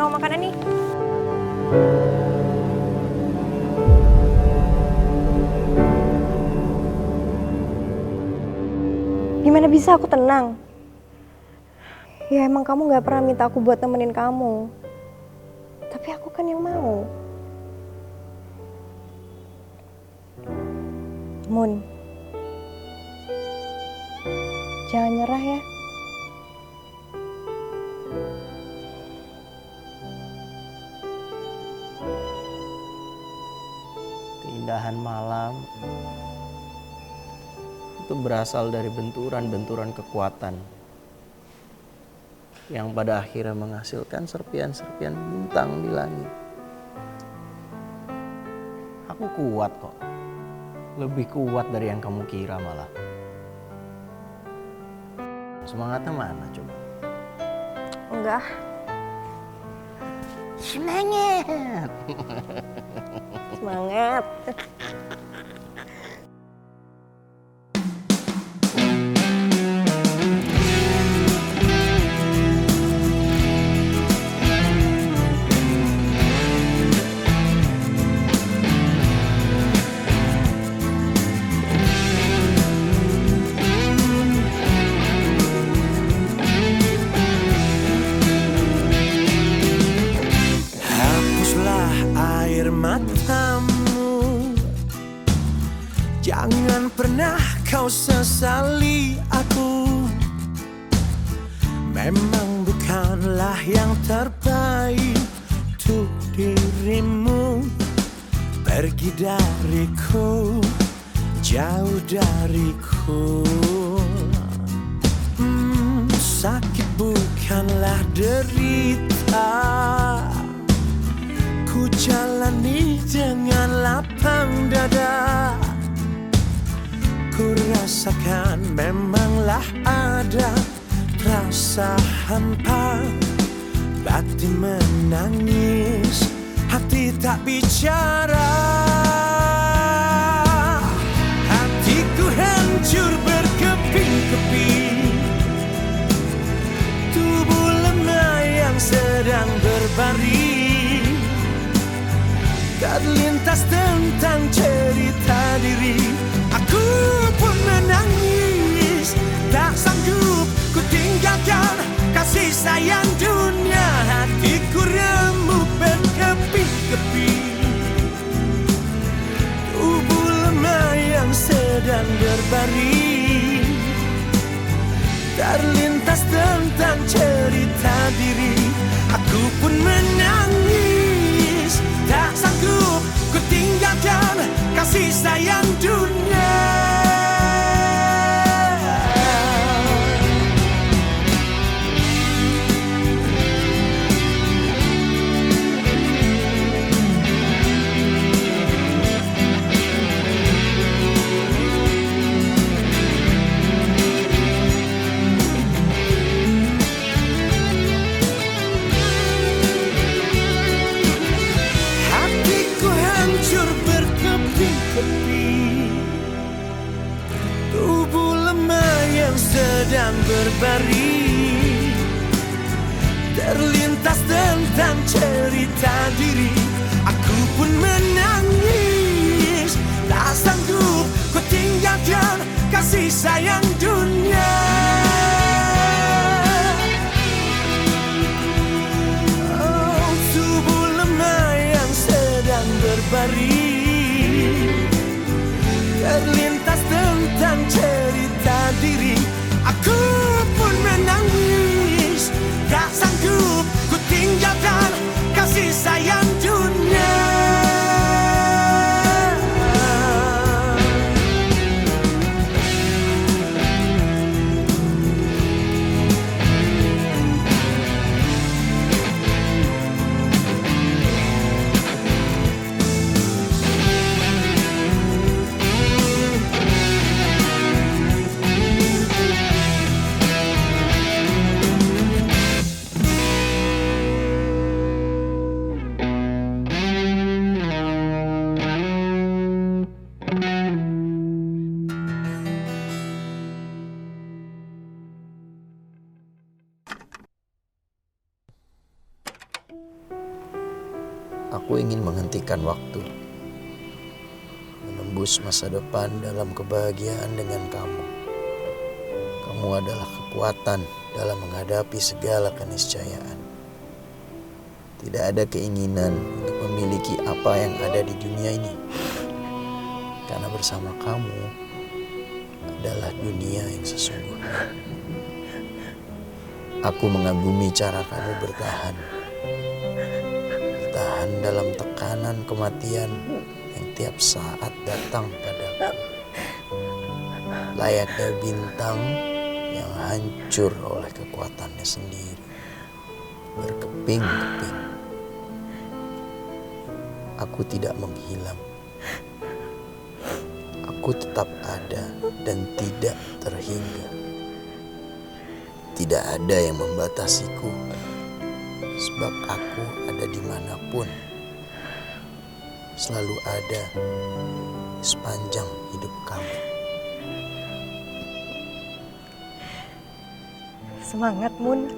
kamu makanan nih. Gimana bisa aku tenang? Ya emang kamu gak pernah minta aku buat temenin kamu. Tapi aku kan yang mau. Moon. Jangan nyerah ya. Keindahan malam itu berasal dari benturan-benturan kekuatan yang pada akhirnya menghasilkan serpian-serpian bintang di langit. Aku kuat kok. Lebih kuat dari yang kamu kira malah. Semangatnya mana coba? Enggak. Semangat. Semangat. Pernah kau sesali aku? Memang bukanlah yang terbaik Untuk dirimu. Pergi dariku Jauh dariku. Hmm, Sakit bukanlah derita. Ku jalani dengan lapang rasakan memanglah ada rasa hampa Batin menangis, hati tak bicara. Hatiku hancur berkeping-keping. Tubuh lemah yang sedang berbaring Terlintas tentang cerita diri. Aku pun menangis Tak sanggup ku tinggalkan Kasih sayang dunia Hatiku remuk sedang berbaring Terlintas tentang cerita diri Aku pun menangis. Tak sanggup ku tinggalkan Kasih sayang dunia. Oh, tubuh lemah yang sedang berbaring Aku ingin menghentikan waktu, menembus masa depan dalam kebahagiaan dengan kamu. Kamu adalah kekuatan dalam menghadapi segala keniscayaan. Tidak ada keinginan untuk memiliki apa yang ada di dunia ini, karena bersama kamu adalah dunia yang sesungguhnya. Aku mengagumi cara kamu bertahan. Bertahan dalam tekanan kematian yang tiap saat datang padaku. Layaknya bintang yang hancur oleh kekuatannya sendiri. Berkeping-keping. Aku tidak menghilang. Aku tetap ada dan tidak terhingga. Tidak ada yang membatasiku, sebab aku ada di mana pun. Selalu ada sepanjang hidup kamu. Semangat, Mun.